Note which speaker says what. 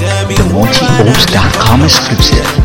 Speaker 1: TheMochiOats.com exclusive.